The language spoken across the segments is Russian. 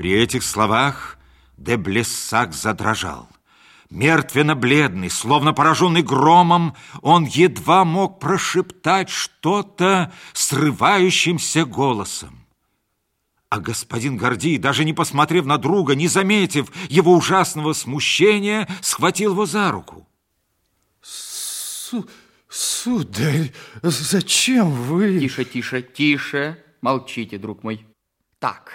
При этих словах де Блессак задрожал. Мертвенно-бледный, словно пораженный громом, он едва мог прошептать что-то срывающимся голосом. А господин Гордий, даже не посмотрев на друга, не заметив его ужасного смущения, схватил его за руку. Су сударь, зачем вы... Тише, тише, тише. Молчите, друг мой. Так,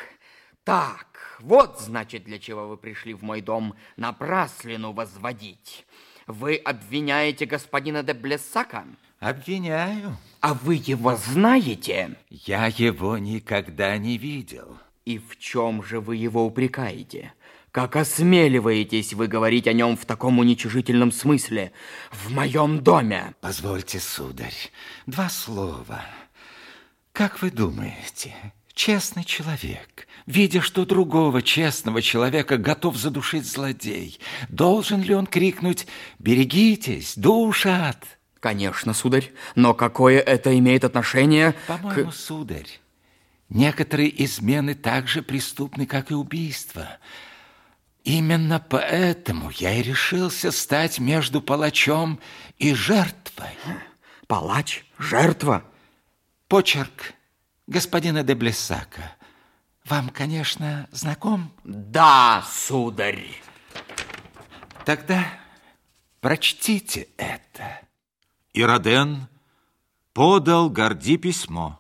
так, вот, значит, для чего вы пришли в мой дом напраслину возводить. Вы обвиняете господина де Блессака? Обвиняю. А вы его знаете? Я его никогда не видел. И в чем же вы его упрекаете? Как осмеливаетесь вы говорить о нем в таком уничижительном смысле в моем доме? Позвольте, сударь, два слова. Как вы думаете, честный человек, видя, что другого честного человека готов задушить злодей, должен ли он крикнуть «Берегитесь, душат»? Конечно, сударь, но какое это имеет отношение По-моему, к... сударь, некоторые измены так же преступны, как и убийство. Именно поэтому я и решился стать между палачом и жертвой. Палач? Жертва? Почерк господина де Блесака вам, конечно, знаком? Да, сударь. Тогда прочтите это. И Роден подал Горди письмо.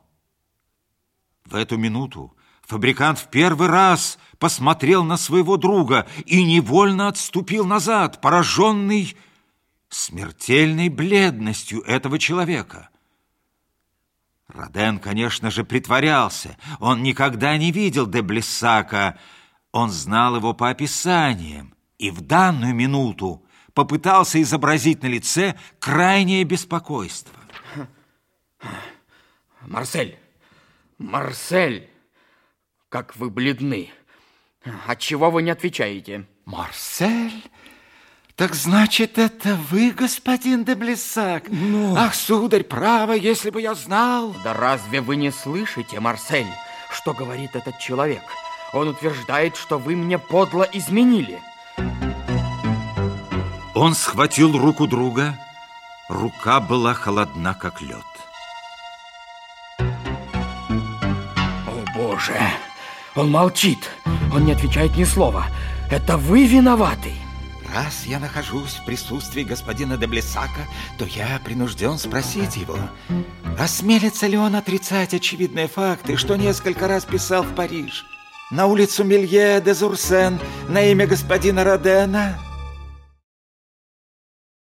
В эту минуту фабрикант в первый раз посмотрел на своего друга и невольно отступил назад, пораженный смертельной бледностью этого человека. Роден, конечно же, притворялся. Он никогда не видел де Блессака. Он знал его по описаниям и в данную минуту попытался изобразить на лице крайнее беспокойство. Марсель, Марсель, как вы бледны. Отчего вы не отвечаете? Марсель? Так значит, это вы, господин де Блесак? Ну... Ах, сударь, право, если бы я знал. Да разве вы не слышите, Марсель, что говорит этот человек? Он утверждает, что вы мне подло изменили. Он схватил руку друга. Рука была холодна, как лед. О, Боже! Он молчит. Он не отвечает ни слова. Это вы виноваты. Раз я нахожусь в присутствии господина де Блесака, то я принужден спросить его, осмелится ли он отрицать очевидные факты, что несколько раз писал в Париж, на улицу Милье де Зурсен на имя господина Родена,